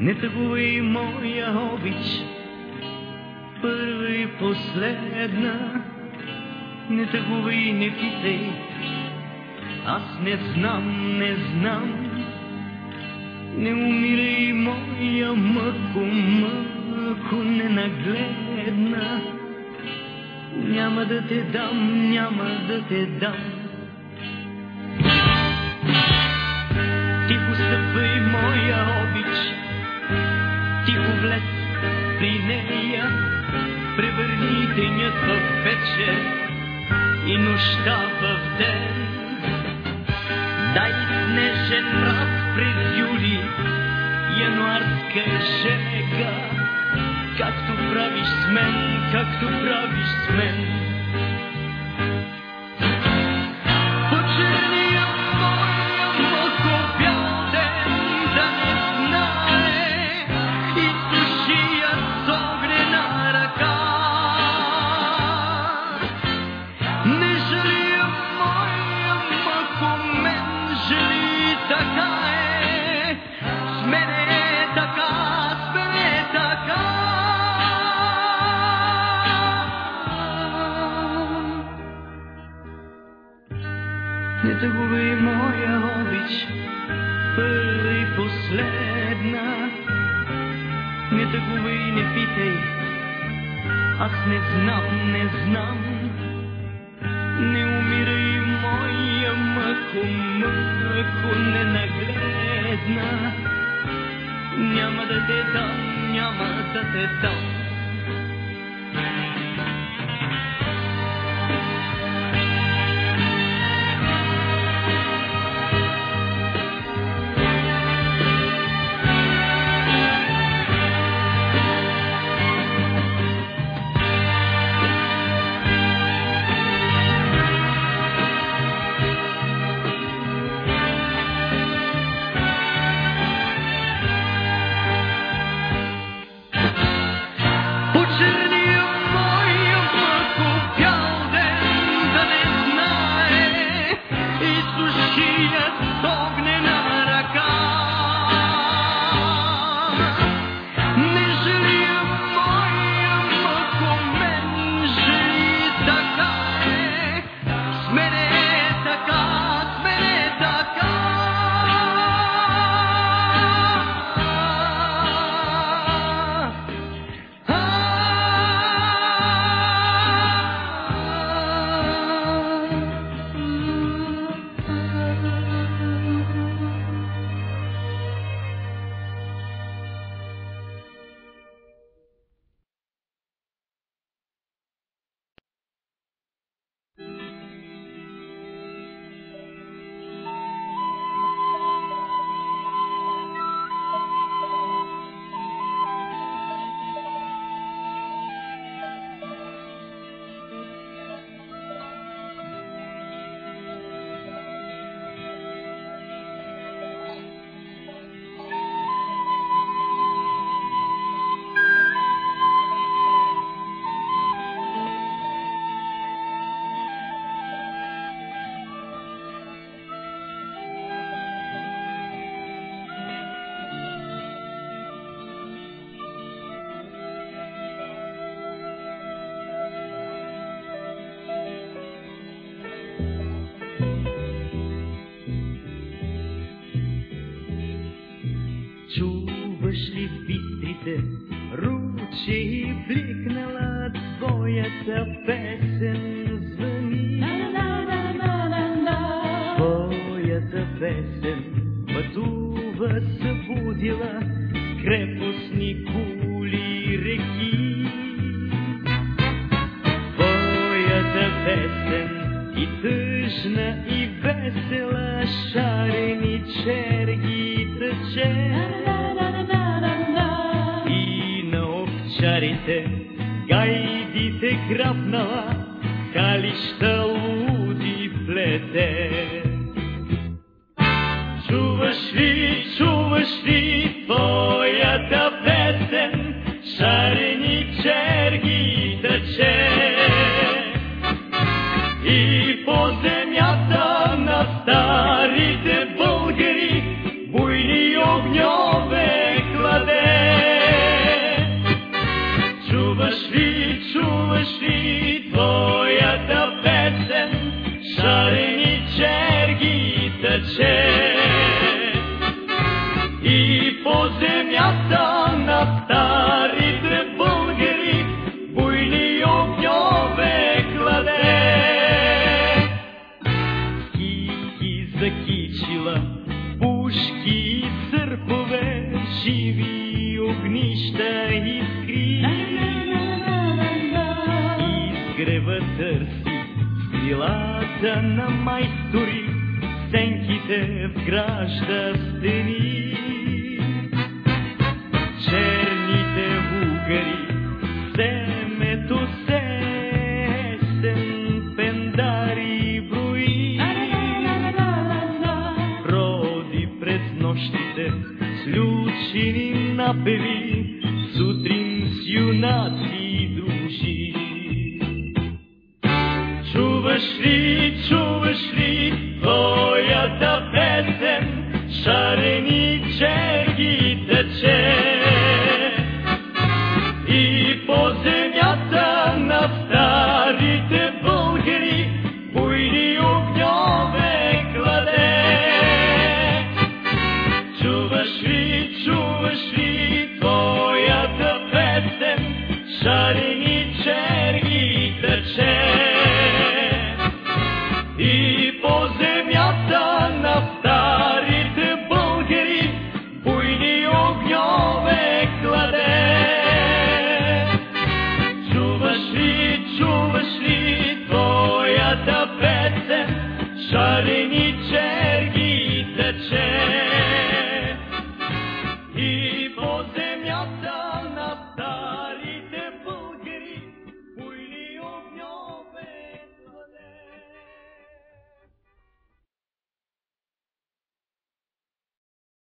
Не тъгувай, моя обич, първа и последна. Не тъгувай, не питай, аз не знам, не знам. Не умирай, моя мъко, мъко ненагледна. Няма да те дам, няма да те дам. Денят в вечер и нощта в ден. Дай нежен мраз през юли, януарска жега, както правиш с мен, както правиш с мен. Не тъгувай моя обич, първа и последна. Не тъгувай, не питай, аз не знам, не знам. Не умирай, моя мъко, мъко ненагледна. Няма да те дам, няма да те дам. Бистрите ручи бликнала твоята песен звъни? Твоята песен пътува събудила крепостни кули и реки. Твоята песен и тъжна и весела шарени черги тъче. Грабнала, калища луди плете. работа на майстори, сенките вгражда стени. Черните бугари, семето сесен, пендари брои. Роди през нощите, с лючини напеви, сутрин с юнаци.